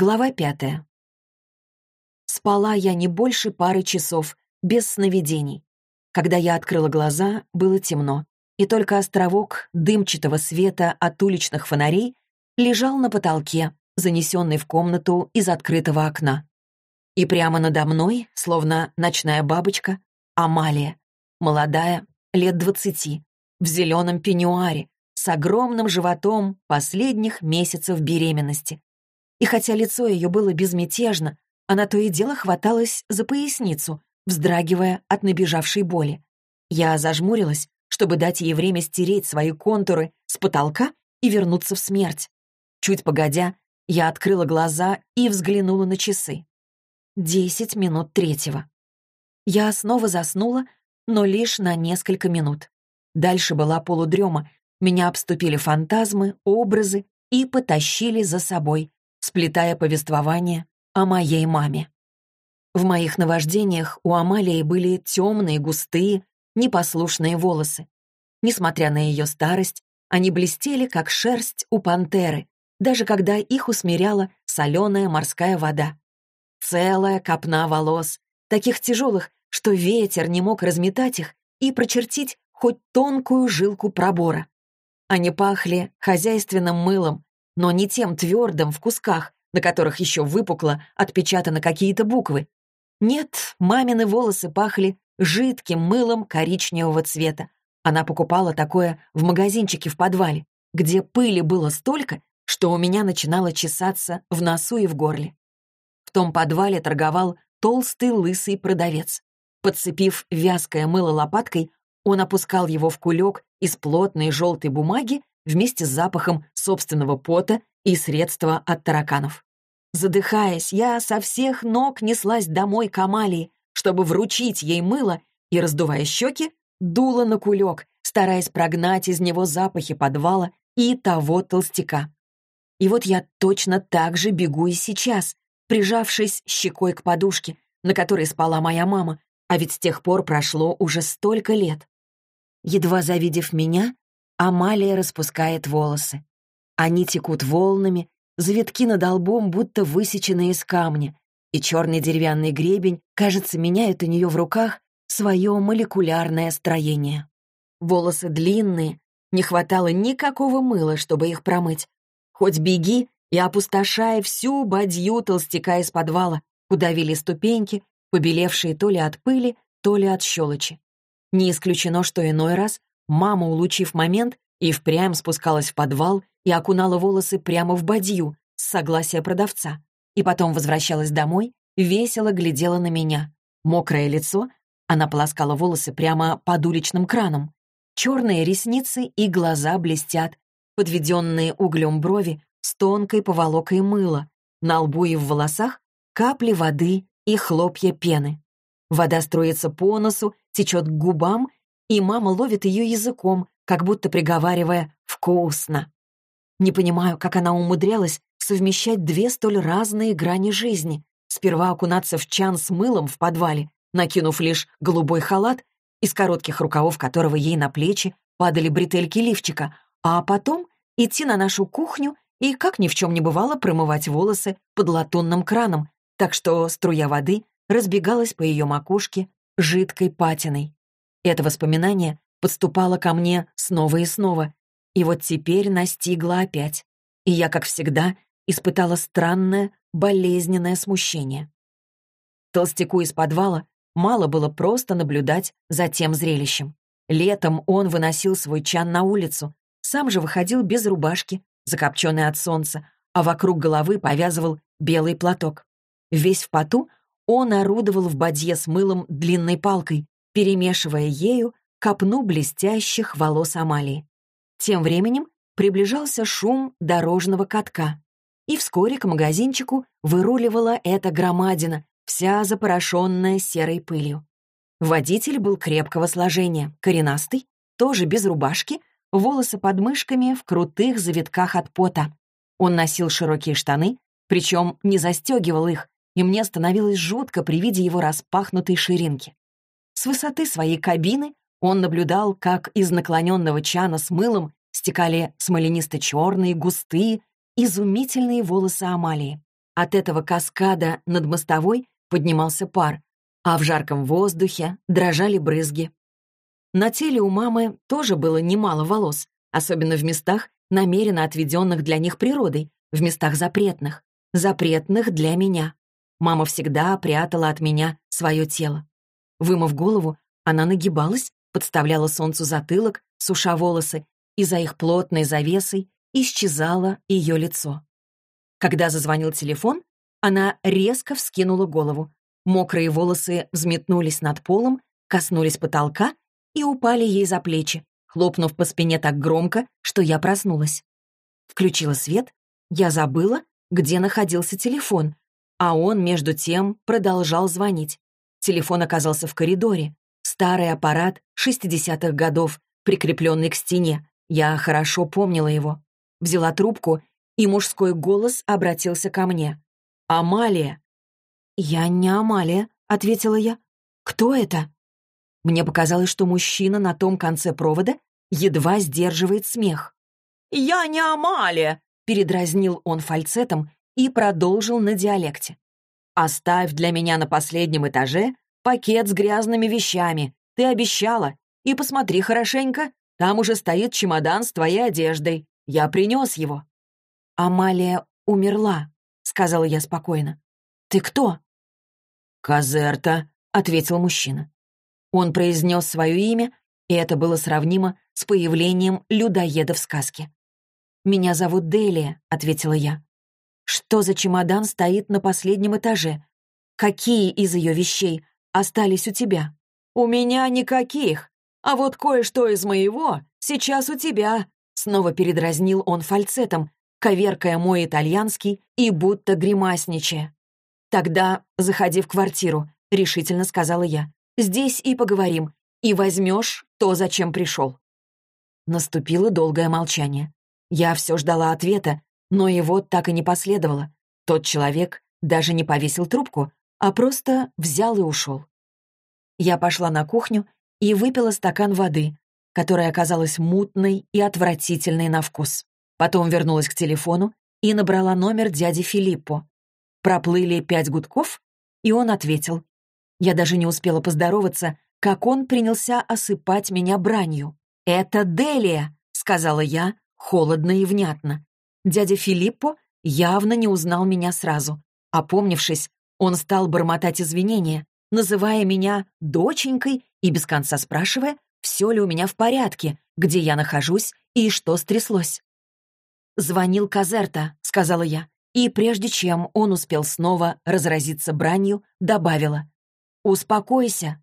Глава пятая. Спала я не больше пары часов, без сновидений. Когда я открыла глаза, было темно, и только островок дымчатого света от уличных фонарей лежал на потолке, занесенный в комнату из открытого окна. И прямо надо мной, словно ночная бабочка, Амалия, молодая, лет двадцати, в зеленом пеньюаре, с огромным животом последних месяцев беременности, и хотя лицо ее было безмятежно, она то и дело хваталась за поясницу, вздрагивая от набежавшей боли. Я зажмурилась, чтобы дать ей время стереть свои контуры с потолка и вернуться в смерть. Чуть погодя, я открыла глаза и взглянула на часы. Десять минут третьего. Я снова заснула, но лишь на несколько минут. Дальше была полудрема, меня обступили фантазмы, образы и потащили за собой, сплетая повествование о моей маме. В моих наваждениях у Амалии были темные, густые, непослушные волосы. Несмотря на ее старость, они блестели, как шерсть у пантеры, даже когда их усмиряла соленая морская вода. Целая копна волос, таких тяжелых, что ветер не мог разметать их и прочертить хоть тонкую жилку пробора. Они пахли хозяйственным мылом, но не тем твердым в кусках, на которых еще выпукло отпечатаны какие-то буквы. Нет, мамины волосы пахли жидким мылом коричневого цвета. Она покупала такое в магазинчике в подвале, где пыли было столько, что у меня начинало чесаться в носу и в горле. В том подвале торговал толстый лысый продавец. Подцепив вязкое мыло лопаткой, он опускал его в кулек из плотной желтой бумаги вместе с запахом собственного пота и средства от тараканов. Задыхаясь, я со всех ног неслась домой к Амалии, чтобы вручить ей мыло и, раздувая щеки, дула на кулек, стараясь прогнать из него запахи подвала и того толстяка. И вот я точно так же бегу и сейчас, прижавшись щекой к подушке, на которой спала моя мама, а ведь с тех пор прошло уже столько лет. Едва завидев меня, Амалия распускает волосы. Они текут волнами, завитки над лбом будто высечены из камня, и черный деревянный гребень, кажется, меняет у нее в руках свое молекулярное строение. Волосы длинные, не хватало никакого мыла, чтобы их промыть. Хоть беги и опустошай всю бадью толстяка из подвала, куда вели ступеньки, побелевшие то ли от пыли, то ли от щелочи. Не исключено, что иной раз Мама, улучив момент, и впрямь спускалась в подвал и окунала волосы прямо в бадью с согласия продавца. И потом возвращалась домой, весело глядела на меня. Мокрое лицо, она полоскала волосы прямо под уличным краном. Черные ресницы и глаза блестят, подведенные углем брови с тонкой поволокой мыла. На лбу и в волосах капли воды и хлопья пены. Вода струится по носу, течет к губам и мама ловит ее языком, как будто приговаривая «вкусно». Не понимаю, как она умудрялась совмещать две столь разные грани жизни. Сперва окунаться в чан с мылом в подвале, накинув лишь голубой халат, из коротких рукавов которого ей на плечи падали бретельки лифчика, а потом идти на нашу кухню и, как ни в чем не бывало, промывать волосы под латунным краном, так что струя воды разбегалась по ее макушке жидкой патиной. Это воспоминание подступало ко мне снова и снова, и вот теперь настигло опять. И я, как всегда, испытала странное, болезненное смущение. Толстяку из подвала мало было просто наблюдать за тем зрелищем. Летом он выносил свой чан на улицу, сам же выходил без рубашки, закопченный от солнца, а вокруг головы повязывал белый платок. Весь в поту он орудовал в бадье с мылом длинной палкой, перемешивая ею копну блестящих волос Амалии. Тем временем приближался шум дорожного катка, и вскоре к магазинчику выруливала эта громадина, вся запорошенная серой пылью. Водитель был крепкого сложения, коренастый, тоже без рубашки, волосы под мышками в крутых завитках от пота. Он носил широкие штаны, причем не застегивал их, и мне становилось жутко при виде его распахнутой ширинки. С высоты своей кабины он наблюдал, как из наклоненного чана с мылом стекали смоленисто-черные, густые, изумительные волосы Амалии. От этого каскада над мостовой поднимался пар, а в жарком воздухе дрожали брызги. На теле у мамы тоже было немало волос, особенно в местах, намеренно отведенных для них природой, в местах запретных, запретных для меня. Мама всегда прятала от меня свое тело. Вымыв голову, она нагибалась, подставляла солнцу затылок, суша волосы, и за их плотной завесой исчезало ее лицо. Когда зазвонил телефон, она резко вскинула голову. Мокрые волосы взметнулись над полом, коснулись потолка и упали ей за плечи, хлопнув по спине так громко, что я проснулась. Включила свет, я забыла, где находился телефон, а он, между тем, продолжал звонить. Телефон оказался в коридоре. Старый аппарат 60-х годов, прикрепленный к стене. Я хорошо помнила его. Взяла трубку, и мужской голос обратился ко мне. «Амалия!» «Я не Амалия», — ответила я. «Кто это?» Мне показалось, что мужчина на том конце провода едва сдерживает смех. «Я не Амалия!» — передразнил он фальцетом и продолжил на диалекте. «Оставь для меня на последнем этаже пакет с грязными вещами. Ты обещала. И посмотри хорошенько, там уже стоит чемодан с твоей одеждой. Я принес его». «Амалия умерла», — сказала я спокойно. «Ты кто?» «Казерта», — ответил мужчина. Он произнес свое имя, и это было сравнимо с появлением людоеда в сказке. «Меня зовут Делия», — ответила я. «Что за чемодан стоит на последнем этаже? Какие из ее вещей остались у тебя?» «У меня никаких, а вот кое-что из моего сейчас у тебя», снова передразнил он фальцетом, коверкая мой итальянский и будто гримасничая. «Тогда заходи в квартиру», — решительно сказала я. Здесь и поговорим, и возьмешь то, зачем пришел». Наступило долгое молчание. Я все ждала ответа, но его так и не последовало. Тот человек даже не повесил трубку, а просто взял и ушел. Я пошла на кухню и выпила стакан воды, которая оказалась мутной и отвратительной на вкус. Потом вернулась к телефону и набрала номер дяди Филиппо. Проплыли пять гудков, и он ответил. Я даже не успела поздороваться, как он принялся осыпать меня бранью. «Это Делия», — сказала я, холодно и внятно. Дядя Филиппо явно не узнал меня сразу. Опомнившись, он стал бормотать извинения, называя меня доченькой и без конца спрашивая, все ли у меня в порядке, где я нахожусь и что стряслось. «Звонил Казерта», — сказала я, и прежде чем он успел снова разразиться бранью, добавила. «Успокойся,